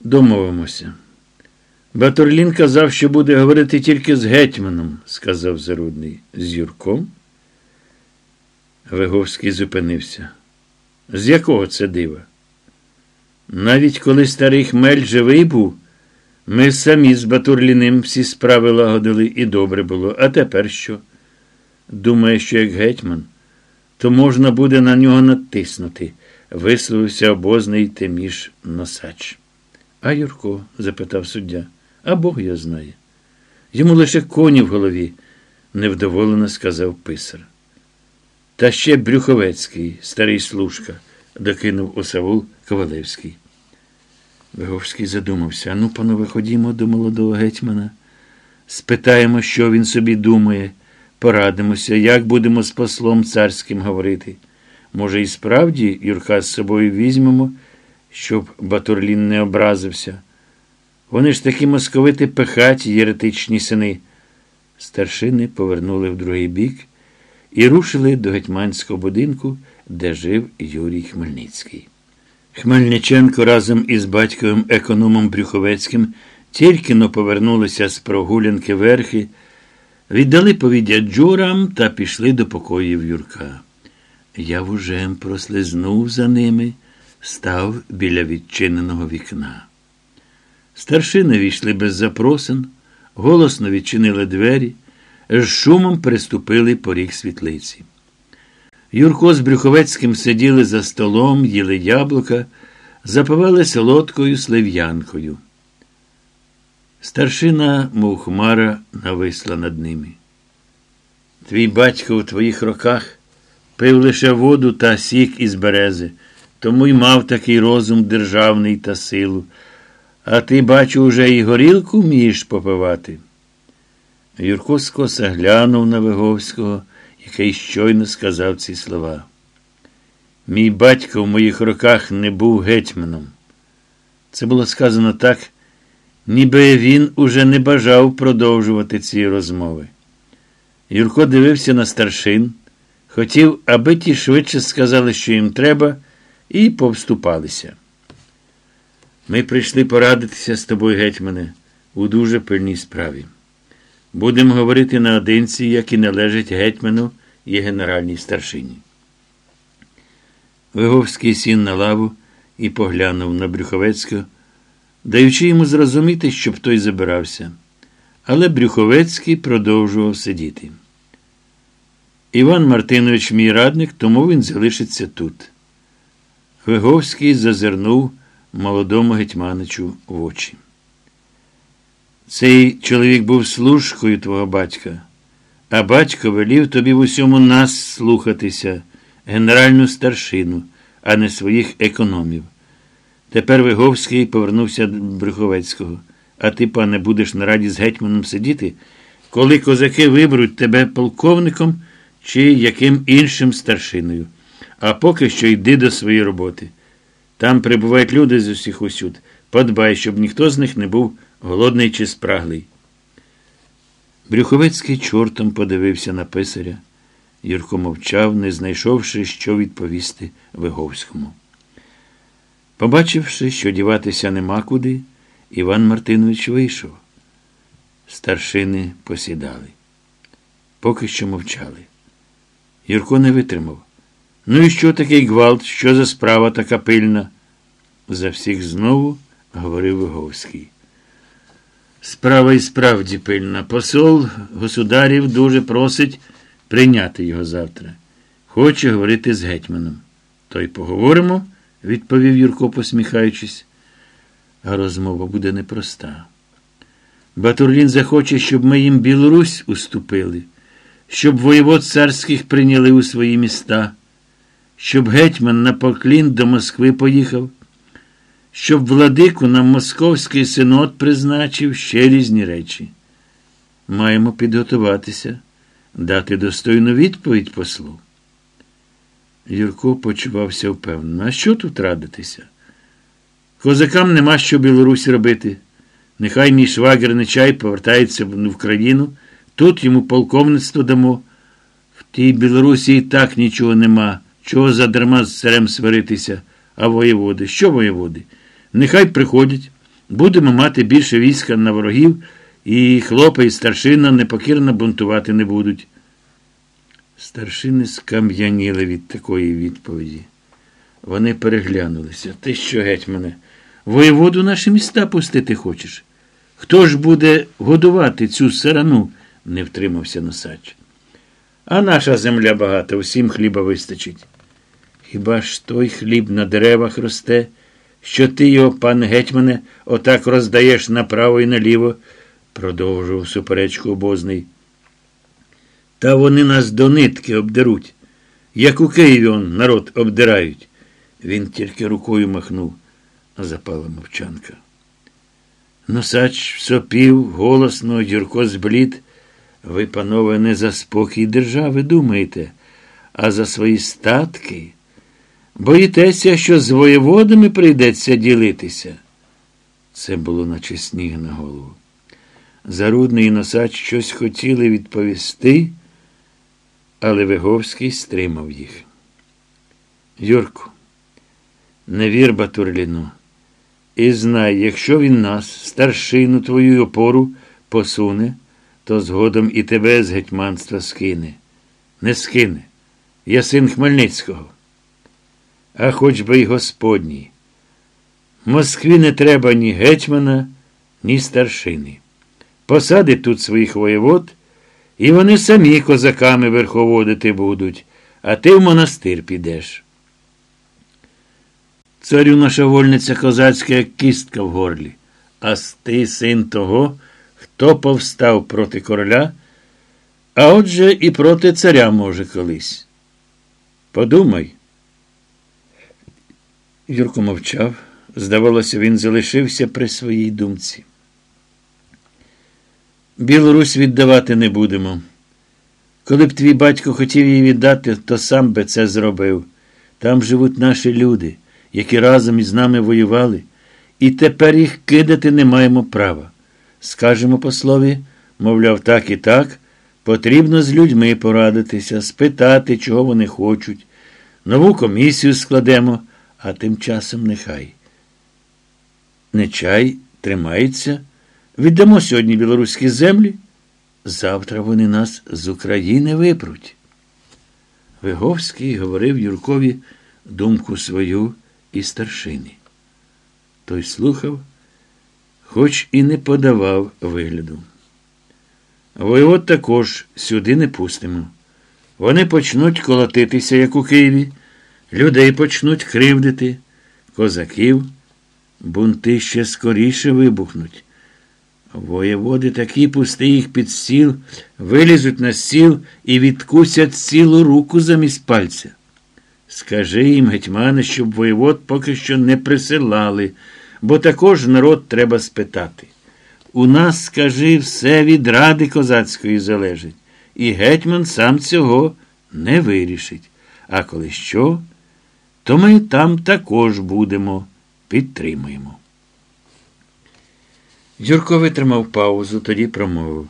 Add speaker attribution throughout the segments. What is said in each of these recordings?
Speaker 1: Домовимося. Батурлін казав, що буде говорити тільки з гетьманом, сказав Зарудний. З Юрком? Виговський зупинився. З якого це дива? Навіть коли старий хмель живий був, ми самі з Батурліним всі справи лагодили і добре було. А тепер що? Думає, що як гетьман, то можна буде на нього натиснути, висловився обозний Теміш Носач. А Юрко? запитав суддя. А Бог його знає. Йому лише коні в голові, невдоволено сказав писар. Та ще Брюховецький, старий служка, докинув осавул Ковалевський. Виговський задумався. Ну, панове, ходімо до молодого гетьмана. Спитаємо, що він собі думає, порадимося, як будемо з послом царським говорити. Може, і справді Юрка з собою візьмемо, щоб Батурлін не образився. Вони ж такі московити пехаті, єретичні сини. Старшини повернули в другий бік і рушили до гетьманського будинку, де жив Юрій Хмельницький. Хмельниченко разом із батьковим економом Брюховецьким тільки но повернулися з прогулянки верхи, віддали повіддя джурам та пішли до покоїв Юрка. Я вужем прослизнув за ними, став біля відчиненого вікна. Старшини війшли без запросин, голосно відчинили двері, з шумом приступили поріг світлиці. Юрко з Брюховецьким сиділи за столом, їли яблука, запивали солодкою слив'янкою. Старшина, мов хмара, нависла над ними. Твій батько у твоїх роках пив лише воду та сік із берези, тому й мав такий розум державний та силу. А ти, бачу, уже і горілку вмієш попивати. Юрко скоса глянув на Виговського, який щойно сказав ці слова. Мій батько в моїх роках не був гетьманом. Це було сказано так, ніби він уже не бажав продовжувати ці розмови. Юрко дивився на старшин, хотів, аби ті швидше сказали, що їм треба, і повступалися. Ми прийшли порадитися з тобою, гетьмане, у дуже пильній справі. Будемо говорити наодинці, як і належить гетьману і генеральній старшині. Виговський сін на лаву і поглянув на Брюховецького, даючи йому зрозуміти, щоб той забирався. Але Брюховецький продовжував сидіти. Іван Мартинович мій радник, тому він залишиться тут. Виговський зазирнув молодому гетьманичу в очі. Цей чоловік був служкою твого батька, а батько велів тобі в усьому нас слухатися, генеральну старшину, а не своїх економів. Тепер Виговський повернувся до Брюховецького. А ти, пане, будеш на раді з гетьманом сидіти, коли козаки виберуть тебе полковником чи яким іншим старшиною. А поки що йди до своєї роботи. Там прибувають люди з усіх усюд. Подбай, щоб ніхто з них не був голодний чи спраглий. Брюховецький чортом подивився на писаря. Юрко мовчав, не знайшовши, що відповісти Виговському. Побачивши, що діватися нема куди, Іван Мартинович вийшов. Старшини посідали. Поки що мовчали. Юрко не витримав. Ну і що такий гвалт? Що за справа така пильна? За всіх знову говорив Виговський. Справа і справді пильна. Посол государів дуже просить прийняти його завтра. Хоче говорити з гетьманом. То й поговоримо, відповів Юрко, посміхаючись. А розмова буде непроста. Батурлін захоче, щоб ми їм Білорусь уступили, щоб воєвод царських прийняли у свої міста, щоб гетьман на поклін до Москви поїхав щоб владику нам московський синод призначив ще різні речі. Маємо підготуватися, дати достойну відповідь послу. Юрко почувався впевнено. А що тут радитися? Козакам нема що в Білорусі робити. Нехай мій швагер Нечай повертається в країну, тут йому полковництво дамо. В тій Білорусі і так нічого нема. Чого задарма з царем сваритися, а воєводи? Що воєводи? Нехай приходять, Будемо мати більше війська на ворогів, і хлопи і старшина непокірно бунтувати не будуть. Старшини скам'яніли від такої відповіді. Вони переглянулися. Ти що, гетьмане, воєводу наші міста пустити хочеш? Хто ж буде годувати цю сарану? не втримався носач. А наша земля багата, усім хліба вистачить. Хіба ж той хліб на деревах росте, що ти його, пане гетьмане, отак роздаєш направо і наліво, продовжував суперечку обозний. Та вони нас до нитки обдеруть. Як у Києві он народ обдирають. Він тільки рукою махнув, а запала мовчанка. Носач сопів, голосно, Юрко зблід. Ви, панове, не за спокій держави думаєте, а за свої статки. Боїтеся, що з воєводами прийдеться ділитися. Це було, наче сніг на голову. Зарудний і носач щось хотіли відповісти, але Виговський стримав їх. Юрку, не вір Батурліну, і знай, якщо він нас, старшину твою опору, посуне, то згодом і тебе з гетьманства скине. Не скине. Я син Хмельницького. А хоч би й Господній. Москві не треба ні гетьмана, ні старшини. Посадить тут своїх воєвод, і вони самі козаками верховодити будуть, а ти в монастир підеш. Царю наша вольниця козацька, як кістка в горлі, а ти син того, хто повстав проти короля, а отже і проти царя може колись. Подумай. Юрко мовчав. Здавалося, він залишився при своїй думці. Білорусь віддавати не будемо. Коли б твій батько хотів її віддати, то сам би це зробив. Там живуть наші люди, які разом із нами воювали, і тепер їх кидати не маємо права. Скажемо послові, мовляв, так і так, потрібно з людьми порадитися, спитати, чого вони хочуть. Нову комісію складемо, а тим часом нехай. Нечай тримається. Віддамо сьогодні білоруські землі. Завтра вони нас з України випруть. Виговський говорив Юркові думку свою і старшини. Той слухав, хоч і не подавав вигляду. Воєвод також сюди не пустимо. Вони почнуть колотитися, як у Києві, людей почнуть кривдити, козаків, бунти ще скоріше вибухнуть. Воєводи такі пусти їх під стіл, вилізуть на стіл і відкусять цілу руку замість пальця. Скажи їм, гетьмане, щоб воєвод поки що не присилали, бо також народ треба спитати. У нас, скажи, все від ради козацької залежить, і гетьман сам цього не вирішить. А коли що, то ми там також будемо, підтримуємо. Юрко витримав паузу, тоді промовив.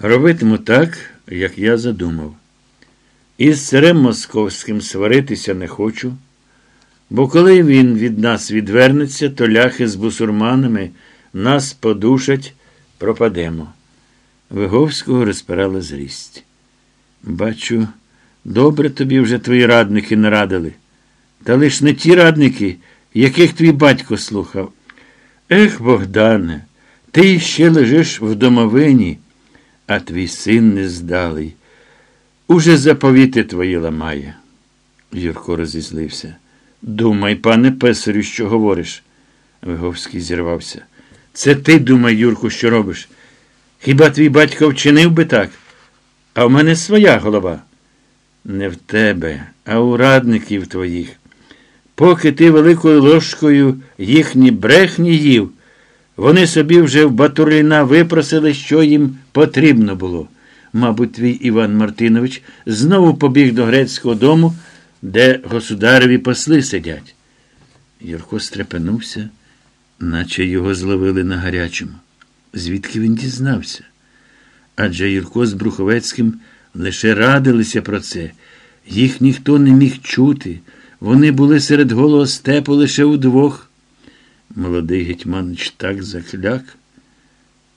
Speaker 1: Робитиму так, як я задумав. Із царем московським сваритися не хочу, бо коли він від нас відвернеться, то ляхи з бусурманами нас подушать, пропадемо. Виговського розпирала зрість. Бачу, добре тобі вже твої радники нарадили. Та лиш не ті радники, яких твій батько слухав. Ех, Богдане, ти ще лежиш в домовині, а твій син нездалий. Уже заповіти твої ламає. Юрко розізлився. Думай, пане песарю, що говориш. Виговський зірвався. Це ти думай, Юрку, що робиш. Хіба твій батько вчинив би так? А в мене своя голова. Не в тебе, а у радників твоїх. Поки ти великою ложкою їхні брехні їв, вони собі вже в Батурліна випросили, що їм потрібно було. Мабуть, твій Іван Мартинович знову побіг до грецького дому, де государеві посли сидять. Юрко стрепенувся, наче його зловили на гарячому. Звідки він дізнався? Адже Юрко з Бруховецьким лише радилися про це. Їх ніхто не міг чути. Вони були серед голого степу лише удвох. Молодий гетьманич так закляк,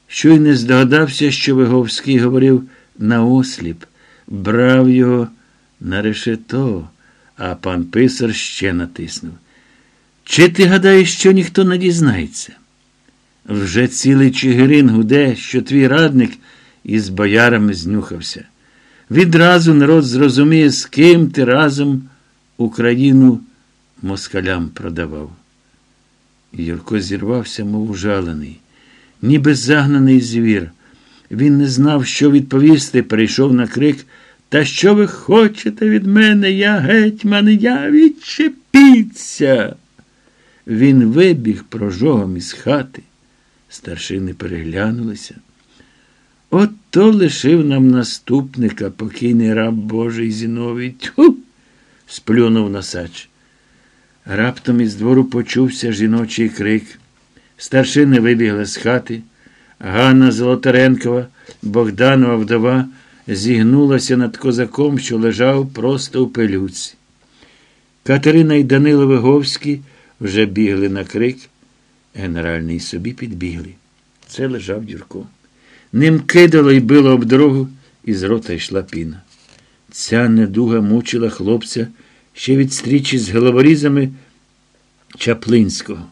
Speaker 1: що й не здогадався, що Виговський говорив наосліп, брав його на решето, а пан писар ще натиснув. Чи ти гадаєш, що ніхто не дізнається? Вже цілий Чигирин гуде, що твій радник із боярами знюхався. Відразу народ зрозуміє, з ким ти разом Україну москалям продавав. Юрко зірвався, мов ужалений, ніби загнаний звір. Він не знав, що відповісти, перейшов на крик. Та що ви хочете від мене? Я гетьман, я відчепіться. Він вибіг прожогом із хати. Старшини переглянулися. От то лишив нам наступника, покійний раб Божий Зіновій. Тьфу! Сплюнув носач. Раптом із двору почувся жіночий крик. Старшини вибігли з хати. Ганна Золотаренкова, Богданова вдова, зігнулася над козаком, що лежав просто у пилюці. Катерина і Данило Виговські вже бігли на крик. Генеральний собі підбігли. Це лежав Юрко. Ним кидало й било об дорогу, і з рота йшла піна. Ця недуга мучила хлопця ще від стрічі з головорізами Чаплинського.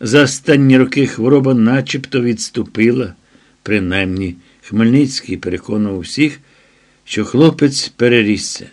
Speaker 1: За останні роки хвороба начебто відступила, принаймні Хмельницький переконував всіх, що хлопець перерісся.